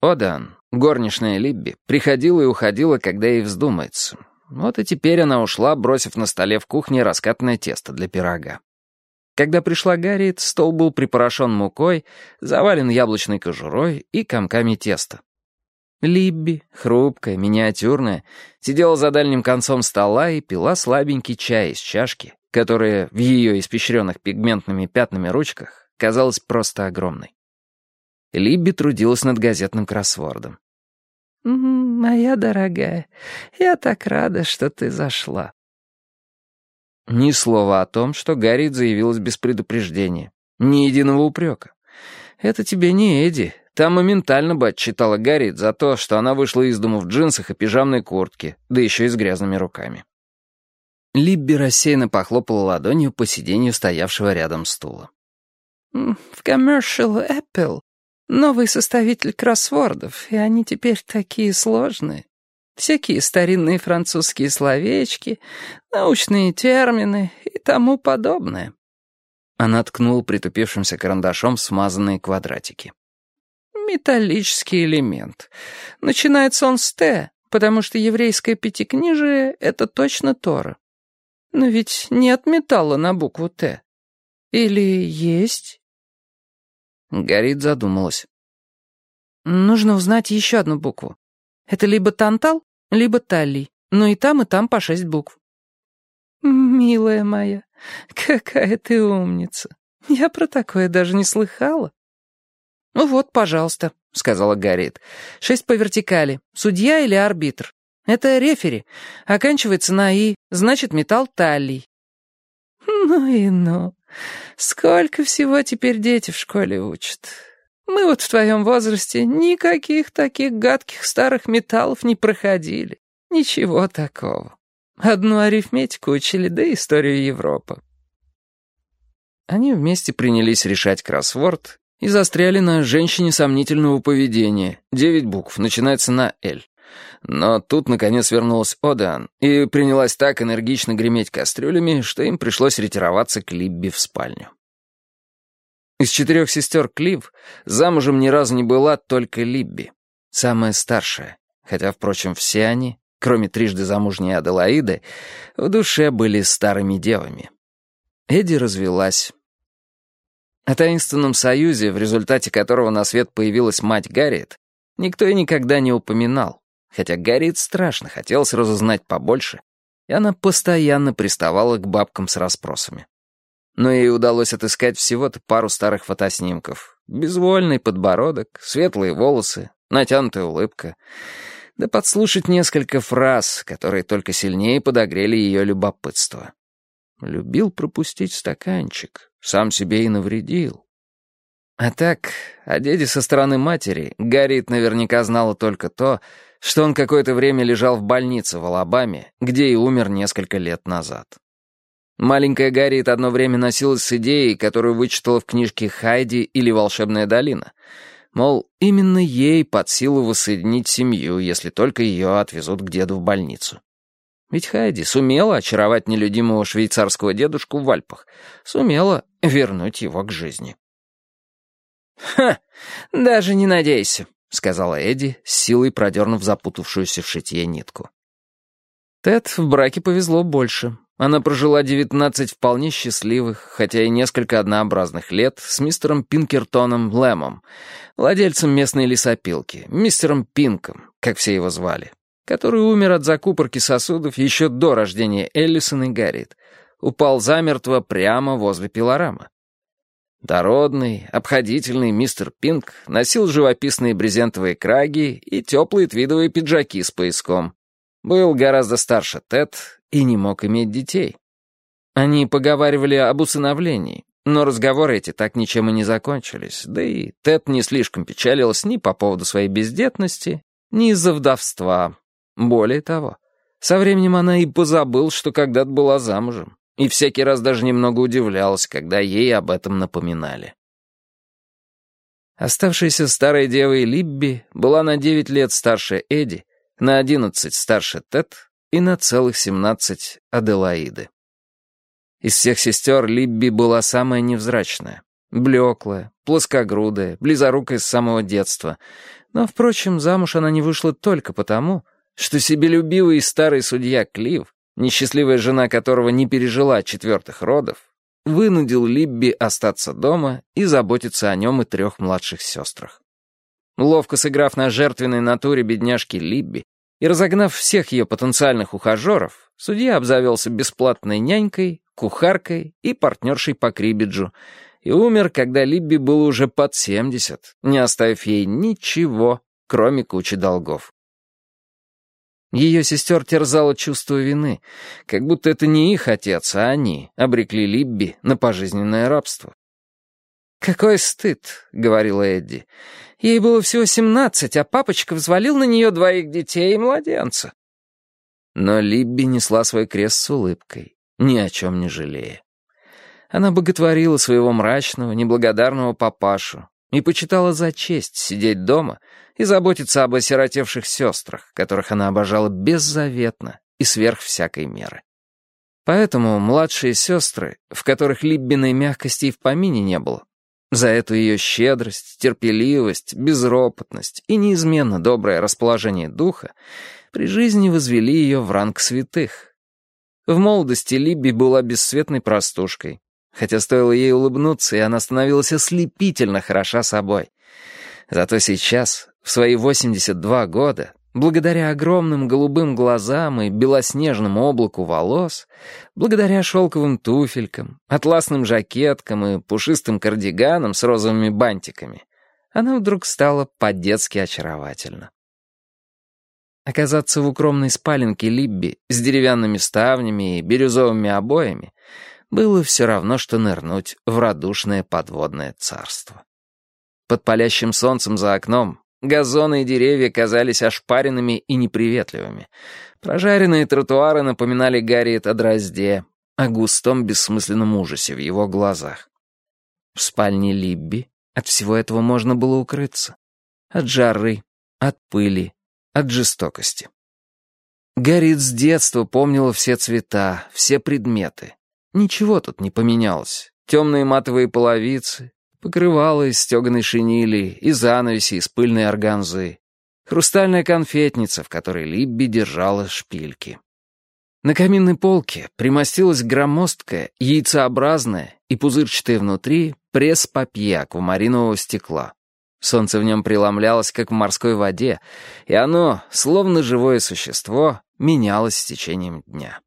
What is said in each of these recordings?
Одан, горничная Либби, приходила и уходила, когда ей вздумается. Вот и теперь она ушла, бросив на столе в кухне раскатное тесто для пирога. Когда пришла Гарриет, стол был припорошен мукой, завален яблочной кожурой и комками теста. Либби, хрупкая, миниатюрная, сидела за дальним концом стола и пила слабенький чай из чашки, которая в ее испещренных пигментными пятнами ручках казалась просто огромной. Либби трудилась над газетным кроссвордом. «Моя дорогая, я так рада, что ты зашла». Ни слова о том, что Гарри заявилась без предупреждения. Ни единого упрека. Это тебе не Эдди. Та моментально бы отчитала Гарри за то, что она вышла из дому в джинсах и пижамной куртке, да еще и с грязными руками. Либби рассеянно похлопала ладонью по сиденью стоявшего рядом стула. «В Commercial Apple Новый составитель кроссвордов, и они теперь такие сложные. Всякие старинные французские словечки, научные термины и тому подобное. Она ткнула притупившимся карандашом смазанные квадратики. Металлический элемент. Начинается он с «Т», потому что еврейское пятикнижие — это точно Тора. Но ведь нет металла на букву «Т». Или есть? Горит задумалась. «Нужно узнать еще одну букву. Это либо тантал, либо таллий, но и там, и там по шесть букв». «Милая моя, какая ты умница. Я про такое даже не слыхала». «Ну вот, пожалуйста», — сказала Гарриет. «Шесть по вертикали. Судья или арбитр? Это рефери. Оканчивается на «и», значит, металл таллий». «Ну и ну. Сколько всего теперь дети в школе учат. Мы вот в твоем возрасте никаких таких гадких старых металлов не проходили. Ничего такого. Одну арифметику учили, да историю Европы. Они вместе принялись решать кроссворд и застряли на женщине сомнительного поведения. Девять букв, начинается на «Л». Но тут, наконец, вернулась Одан и принялась так энергично греметь кастрюлями, что им пришлось ретироваться к Либби в спальню. Из четырех сестер Клив замужем ни разу не была только Либби, самая старшая, хотя, впрочем, все они, кроме трижды замужней Аделаиды, в душе были старыми девами. Эдди развелась. О таинственном союзе, в результате которого на свет появилась мать Гарриет, никто и никогда не упоминал хотя Гарриет страшно хотелось разузнать побольше, и она постоянно приставала к бабкам с расспросами. Но ей удалось отыскать всего-то пару старых фотоснимков. Безвольный подбородок, светлые волосы, натянутая улыбка. Да подслушать несколько фраз, которые только сильнее подогрели ее любопытство. Любил пропустить стаканчик, сам себе и навредил. А так, о деде со стороны матери Гарриет наверняка знала только то, что он какое-то время лежал в больнице в Алабаме, где и умер несколько лет назад. Маленькая Гарриет одно время носилась с идеей, которую вычитала в книжке «Хайди» или «Волшебная долина». Мол, именно ей под силу воссоединить семью, если только ее отвезут к деду в больницу. Ведь Хайди сумела очаровать нелюдимого швейцарского дедушку в Альпах, сумела вернуть его к жизни. «Ха, даже не надейся», — сказала Эдди, с силой продернув запутавшуюся в шитье нитку. Тед в браке повезло больше. Она прожила девятнадцать вполне счастливых, хотя и несколько однообразных лет с мистером Пинкертоном Лэмом, владельцем местной лесопилки, мистером Пинком, как все его звали, который умер от закупорки сосудов еще до рождения Эллисон и Гарриет, упал замертво прямо возле пилорама. Дородный, обходительный мистер Пинк носил живописные брезентовые краги и теплые твидовые пиджаки с пояском. Был гораздо старше Тед и не мог иметь детей. Они поговаривали об усыновлении, но разговоры эти так ничем и не закончились, да и Тед не слишком печалилась ни по поводу своей бездетности, ни из-за вдовства. Более того, со временем она и позабыл, что когда-то была замужем и всякий раз даже немного удивлялась, когда ей об этом напоминали. Оставшаяся старой девой Либби была на девять лет старше Эдди, на одиннадцать старше Тед и на целых семнадцать Аделаиды. Из всех сестер Либби была самая невзрачная. Блеклая, плоскогрудая, близорукая с самого детства. Но, впрочем, замуж она не вышла только потому, что себелюбивый старый судья Клив, несчастливая жена которого не пережила четвертых родов, вынудил Либби остаться дома и заботиться о нем и трех младших сестрах. Ловко сыграв на жертвенной натуре бедняжки Либби и разогнав всех ее потенциальных ухажеров, судья обзавелся бесплатной нянькой, кухаркой и партнершей по крибиджу — и умер, когда Либби было уже под 70, не оставив ей ничего, кроме кучи долгов. Ее сестер терзало чувство вины, как будто это не их отец, а они обрекли Либби на пожизненное рабство. «Какой стыд», — говорила Эдди. «Ей было всего семнадцать, а папочка взвалил на нее двоих детей и младенца». Но Либби несла свой крест с улыбкой, ни о чем не жалея. Она боготворила своего мрачного, неблагодарного папашу и почитала за честь сидеть дома и заботиться об осиротевших сестрах, которых она обожала беззаветно и сверх всякой меры. Поэтому младшие сестры, в которых Либбиной мягкости и в помине не было, за эту ее щедрость, терпеливость, безропотность и неизменно доброе расположение духа при жизни возвели ее в ранг святых. В молодости Либби была бесцветной простушкой, Хотя стоило ей улыбнуться, и она становилась ослепительно хороша собой. Зато сейчас, в свои 82 года, благодаря огромным голубым глазам и белоснежному облаку волос, благодаря шелковым туфелькам, атласным жакеткам и пушистым кардиганам с розовыми бантиками, она вдруг стала по-детски очаровательна. Оказаться в укромной спаленке Либби с деревянными ставнями и бирюзовыми обоями было все равно, что нырнуть в радушное подводное царство. Под палящим солнцем за окном газоны и деревья казались ошпаренными и неприветливыми. Прожаренные тротуары напоминали Гарриет о дрозде, о густом бессмысленном ужасе в его глазах. В спальне Либби от всего этого можно было укрыться. От жары, от пыли, от жестокости. Гарриет с детства помнила все цвета, все предметы, Ничего тут не поменялось. Темные матовые половицы, покрывало из стеганой шинили и занавеси из пыльной органзы, хрустальная конфетница, в которой Либби держала шпильки. На каминной полке примостилась громоздкая, яйцеобразная и пузырчатая внутри пресс-папье аквамаринового стекла. Солнце в нем преломлялось, как в морской воде, и оно, словно живое существо, менялось с течением дня.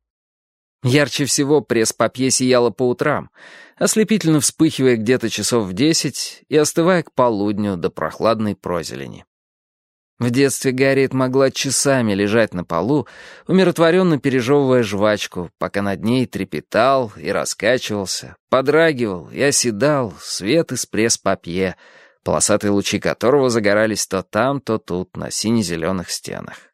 Ярче всего пресс-папье сияло по утрам, ослепительно вспыхивая где-то часов в десять и остывая к полудню до прохладной прозелени. В детстве Гарриет могла часами лежать на полу, умиротворенно пережевывая жвачку, пока над ней трепетал и раскачивался, подрагивал и оседал свет из пресс-папье, полосатые лучи которого загорались то там, то тут, на сине-зеленых стенах.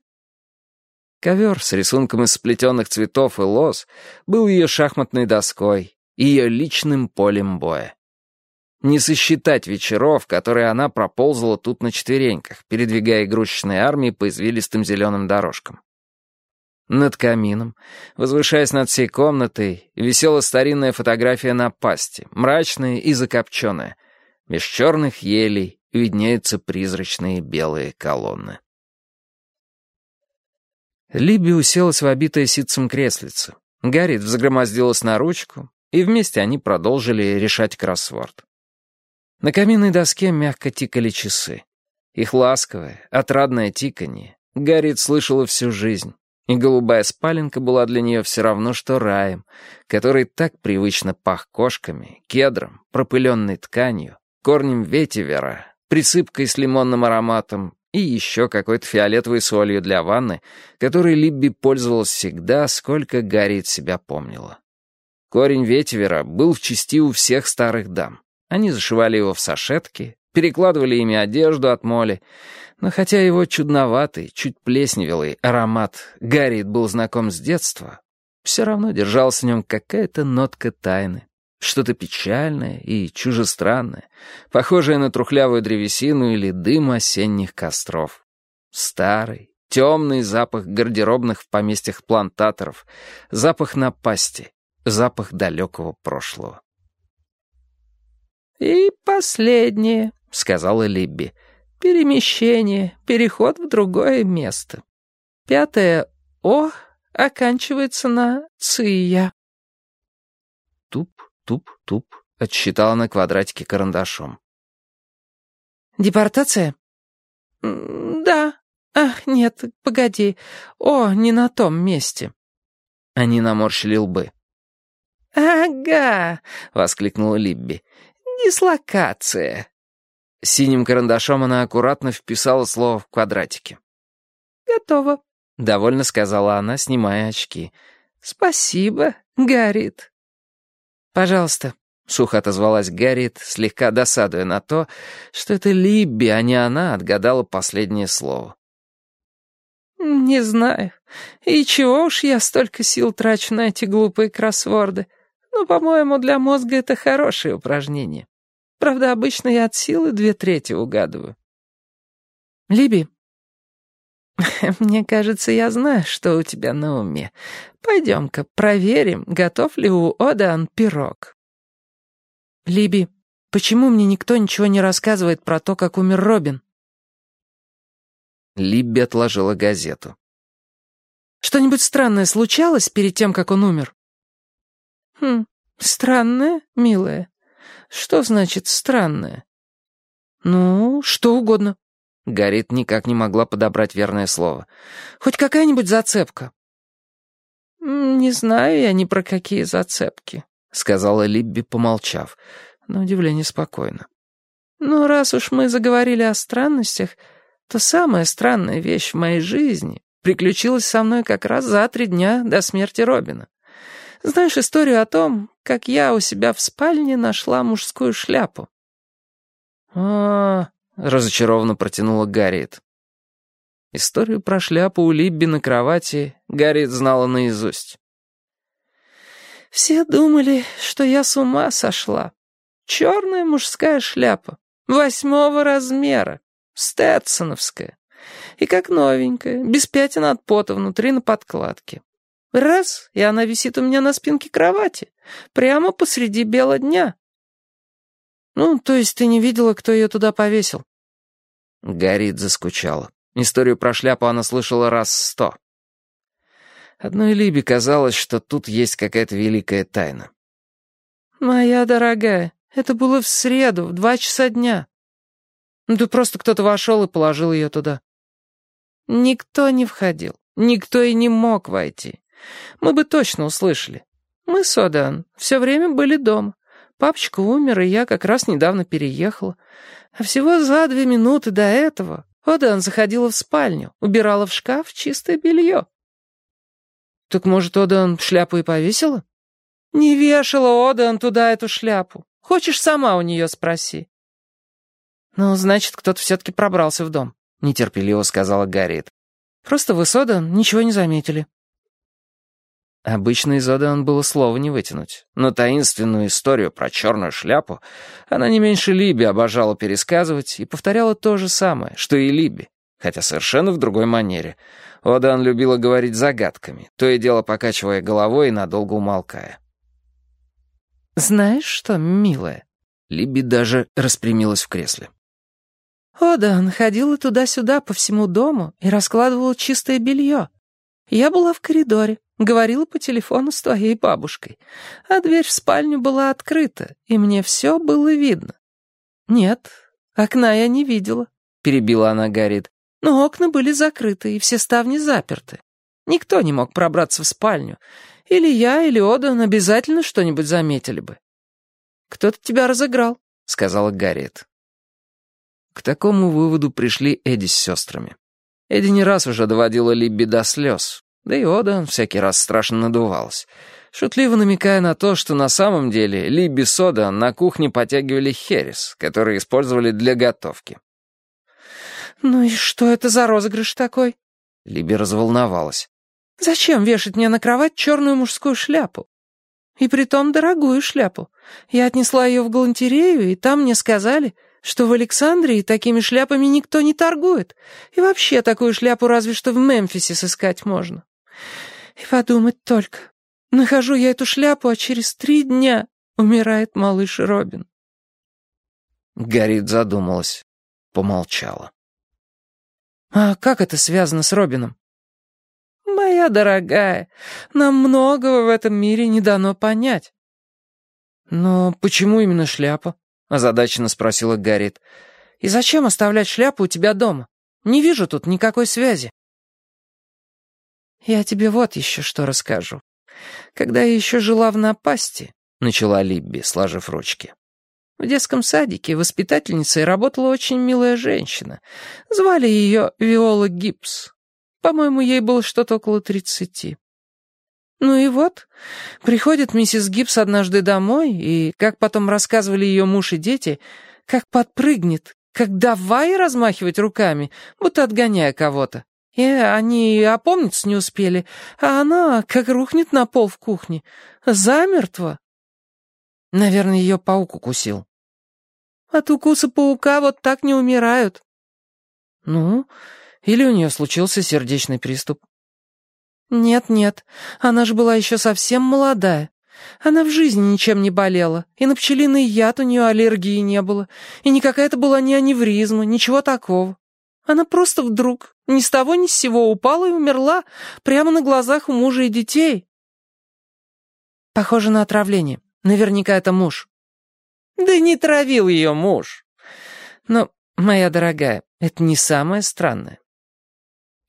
Ковер с рисунком из сплетенных цветов и лоз был ее шахматной доской, ее личным полем боя. Не сосчитать вечеров, которые она проползала тут на четвереньках, передвигая игрушечные армии по извилистым зеленым дорожкам. Над камином, возвышаясь над всей комнатой, висела старинная фотография на пасти, мрачная и закопченная. Меж черных елей виднеются призрачные белые колонны. Либи уселась в обитое ситцем креслице. Гарриет взгромоздилась на ручку, и вместе они продолжили решать кроссворд. На каминной доске мягко тикали часы. Их ласковое, отрадное тиканье Гарриет слышала всю жизнь, и голубая спаленка была для нее все равно, что раем, который так привычно пах кошками, кедром, пропыленной тканью, корнем ветивера, присыпкой с лимонным ароматом и еще какой-то фиолетовой солью для ванны, которой Либби пользовалась всегда, сколько Гарриет себя помнила. Корень ветивера был в части у всех старых дам. Они зашивали его в сашетки, перекладывали ими одежду от моли, но хотя его чудноватый, чуть плесневелый аромат Гарриет был знаком с детства, все равно держалась в нем какая-то нотка тайны. Что-то печальное и чужестранное, похожее на трухлявую древесину или дым осенних костров. Старый, темный запах гардеробных в поместьях плантаторов, запах напасти, запах далекого прошлого. «И последнее», — сказала Либби. «Перемещение, переход в другое место. Пятое «О» оканчивается на «ция». Туп, туп, туп, отсчитала на квадратике карандашом. «Депортация?» «Да. Ах, нет, погоди. О, не на том месте». Они наморщили лбы. «Ага!» — воскликнула Либби. «Дислокация!» Синим карандашом она аккуратно вписала слово в квадратике. «Готово», — довольно сказала она, снимая очки. «Спасибо, Гаррит». «Пожалуйста», — сухо отозвалась Гаррит, слегка досадуя на то, что это Либби, а не она, отгадала последнее слово. «Не знаю. И чего уж я столько сил трачу на эти глупые кроссворды. Но, по-моему, для мозга это хорошее упражнение. Правда, обычно я от силы две трети угадываю». «Либи, мне кажется, я знаю, что у тебя на уме. Пойдем-ка проверим, готов ли у Одан пирог». «Либи, почему мне никто ничего не рассказывает про то, как умер Робин?» Либби отложила газету. «Что-нибудь странное случалось перед тем, как он умер?» «Хм, странное, милая. Что значит странное?» «Ну, что угодно». Гарит никак не могла подобрать верное слово. «Хоть какая-нибудь зацепка?» «Не знаю я ни про какие зацепки», — сказала Либби, помолчав, на удивление спокойно. «Ну, раз уж мы заговорили о странностях, то самая странная вещь в моей жизни приключилась со мной как раз за три дня до смерти Робина. Знаешь историю о том, как я у себя в спальне нашла мужскую шляпу?» «А, разочарованно протянула Гарриет. Историю про шляпу у Либби на кровати Гарриет знала наизусть. «Все думали, что я с ума сошла. Черная мужская шляпа, восьмого размера, стетсоновская. И как новенькая, без пятен от пота внутри на подкладке. Раз, и она висит у меня на спинке кровати, прямо посреди бела дня. Ну, то есть ты не видела, кто ее туда повесил? Гарит заскучала. Историю про шляпу она слышала раз сто. Одной Либе казалось, что тут есть какая-то великая тайна. «Моя дорогая, это было в среду, в два часа дня. Ну, да просто кто-то вошел и положил ее туда. Никто не входил, никто и не мог войти. Мы бы точно услышали. Мы с Одан все время были дома. Папочка умер, и я как раз недавно переехала. А всего за две минуты до этого Одан заходила в спальню, убирала в шкаф чистое белье. Так может, Одан шляпу и повесила? Не вешала Одан туда эту шляпу. Хочешь, сама у нее спроси. «Ну, значит, кто-то все-таки пробрался в дом», — нетерпеливо сказала Гарриет. «Просто вы с Одан ничего не заметили». Обычно из Одан было слова не вытянуть, но таинственную историю про черную шляпу она не меньше Либи обожала пересказывать и повторяла то же самое, что и Либи, хотя совершенно в другой манере. Одан любила говорить загадками, то и дело покачивая головой и надолго умолкая. «Знаешь что, милая?» Либи даже распрямилась в кресле. О, да, она ходила туда-сюда по всему дому и раскладывала чистое белье. Я была в коридоре, говорила по телефону с твоей бабушкой, а дверь в спальню была открыта, и мне все было видно. Нет, окна я не видела, перебила она Гаррит, но окна были закрыты, и все ставни заперты. Никто не мог пробраться в спальню. Или я, или Одан обязательно что-нибудь заметили бы. «Кто-то тебя разыграл», — сказала Гарриет. К такому выводу пришли Эдди с сестрами. Эдди не раз уже доводила Либби до слез, да и Ода всякий раз страшно надувалась, шутливо намекая на то, что на самом деле Либби с Ода на кухне потягивали херес, который использовали для готовки. «Ну и что это за розыгрыш такой?» Либби разволновалась. «Зачем вешать мне на кровать черную мужскую шляпу? И притом дорогую шляпу. Я отнесла ее в галантерею, и там мне сказали, что в Александрии такими шляпами никто не торгует, и вообще такую шляпу разве что в Мемфисе сыскать можно. И подумать только, нахожу я эту шляпу, а через три дня умирает малыш Робин. Гарит задумалась, помолчала. «А как это связано с Робином?» «Моя дорогая, нам многого в этом мире не дано понять». «Но почему именно шляпа?» — озадаченно спросила Гарриет. «И зачем оставлять шляпу у тебя дома? Не вижу тут никакой связи». «Я тебе вот еще что расскажу. Когда я еще жила в напасти», — начала Либби, сложив ручки. В детском садике воспитательницей работала очень милая женщина. Звали ее Виола Гибс. По-моему, ей было что-то около тридцати. Ну и вот, приходит миссис Гибс однажды домой, и, как потом рассказывали ее муж и дети, как подпрыгнет, как давай размахивать руками, будто отгоняя кого-то. И они опомниться не успели, а она как рухнет на пол в кухне. Замертво. Наверное, ее паук укусил. От укуса паука вот так не умирают. Ну, или у нее случился сердечный приступ. Нет-нет, она же была еще совсем молодая. Она в жизни ничем не болела, и на пчелиный яд у нее аллергии не было, и никакая это была не аневризма, ничего такого. Она просто вдруг, ни с того ни с сего упала и умерла, прямо на глазах у мужа и детей. Похоже на отравление. Наверняка это муж. Да не травил ее муж. Но, моя дорогая, это не самое странное.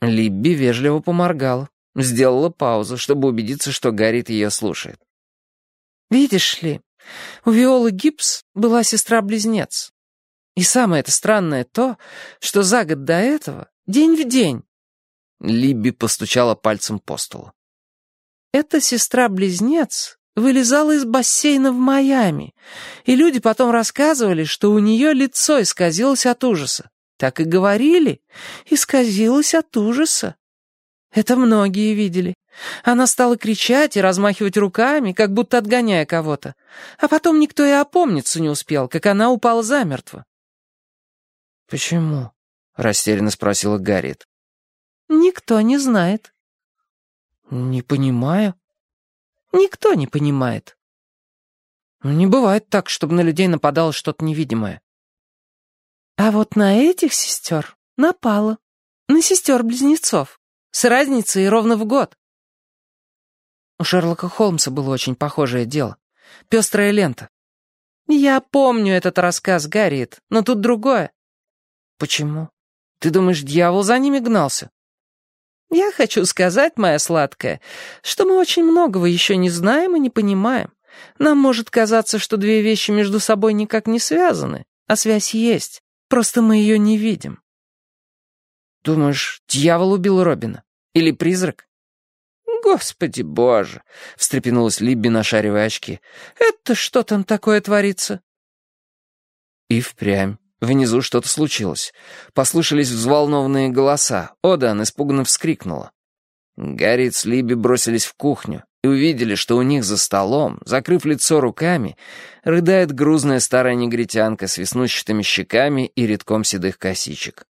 Либби вежливо поморгала, сделала паузу, чтобы убедиться, что Гаррит ее слушает. «Видишь ли, у Виолы Гибс была сестра-близнец. И самое это странное то, что за год до этого, день в день...» Либби постучала пальцем по столу. «Эта сестра-близнец вылезала из бассейна в Майами, и люди потом рассказывали, что у нее лицо исказилось от ужаса. Так и говорили, исказилось от ужаса. Это многие видели. Она стала кричать и размахивать руками, как будто отгоняя кого-то. А потом никто и опомниться не успел, как она упала замертво. «Почему?» — растерянно спросила Гарриет. «Никто не знает». «Не понимаю», Никто не понимает. Не бывает так, чтобы на людей нападало что-то невидимое. А вот на этих сестер напало. На сестер-близнецов. С разницей ровно в год. У Шерлока Холмса было очень похожее дело. Пестрая лента. Я помню этот рассказ, Гарриет, но тут другое. Почему? Ты думаешь, дьявол за ними гнался? Я хочу сказать, моя сладкая, что мы очень многого еще не знаем и не понимаем. Нам может казаться, что две вещи между собой никак не связаны, а связь есть, просто мы ее не видим. Думаешь, дьявол убил Робина? Или призрак? «Господи боже!» — встрепенулась Либби, нашаривая очки. «Это что там такое творится?» И впрямь. Внизу что-то случилось. Послышались взволнованные голоса. Одан испуганно вскрикнула. Гарри с Либи бросились в кухню и увидели, что у них за столом, закрыв лицо руками, рыдает грузная старая негритянка с веснущатыми щеками и редком седых косичек.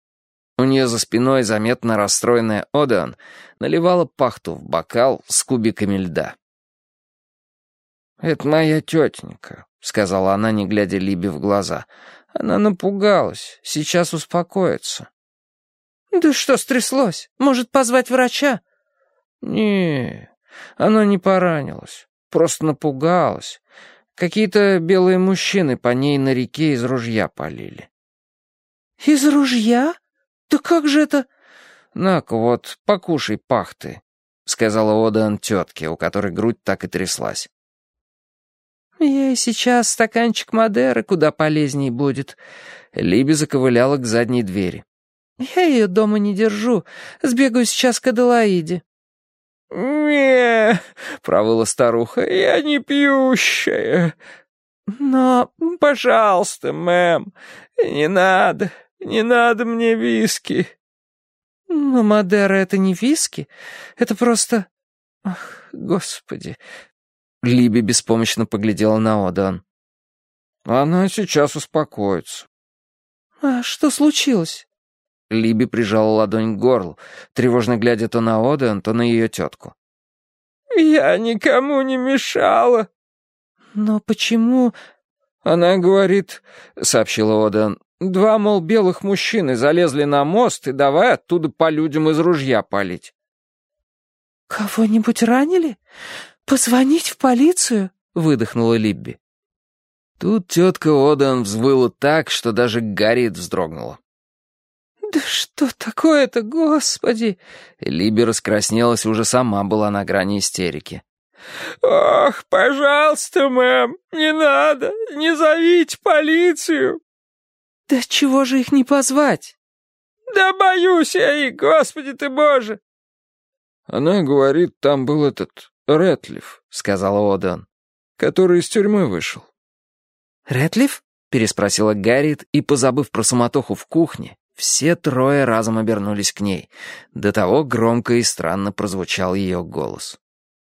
У нее за спиной заметно расстроенная Одан наливала пахту в бокал с кубиками льда. «Это моя тетенька», — сказала она, не глядя Либи в глаза. Она напугалась, сейчас успокоится. «Да что стряслось? Может, позвать врача?» «Не, она не поранилась, просто напугалась. Какие-то белые мужчины по ней на реке из ружья полили». «Из ружья? Да как же это...» «На-ка вот, покушай пахты», — сказала Одан тетке, у которой грудь так и тряслась. «Ей сейчас стаканчик Мадеры куда полезней будет». Либи заковыляла к задней двери. «Я ее дома не держу. Сбегаю сейчас к Аделаиде». «Не», — провыла старуха, — «я не пьющая». «Но, пожалуйста, мэм, не надо, не надо мне виски». «Но Мадера — это не виски, это просто...» «Ах, господи, Либи беспомощно поглядела на Одан. «Она сейчас успокоится». «А что случилось?» Либи прижала ладонь к горлу, тревожно глядя то на Одан, то на ее тетку. «Я никому не мешала». «Но почему...» Она говорит, — сообщила Одан, — два, мол, белых мужчины залезли на мост и давай оттуда по людям из ружья палить. «Кого-нибудь ранили? Позвонить в полицию?» — выдохнула Либби. Тут тетка Одан взвыла так, что даже Гарриет вздрогнула. «Да что такое-то, господи!» Либи раскраснелась и уже сама была на грани истерики. «Ох, пожалуйста, мэм, не надо, не зовите полицию!» «Да чего же их не позвать?» «Да боюсь я их, господи ты боже!» «Она говорит, там был этот Рэтлиф», — сказала Одан, «который из тюрьмы вышел». «Рэтлиф?» — переспросила Гарриет и, позабыв про суматоху в кухне, все трое разом обернулись к ней. До того громко и странно прозвучал ее голос.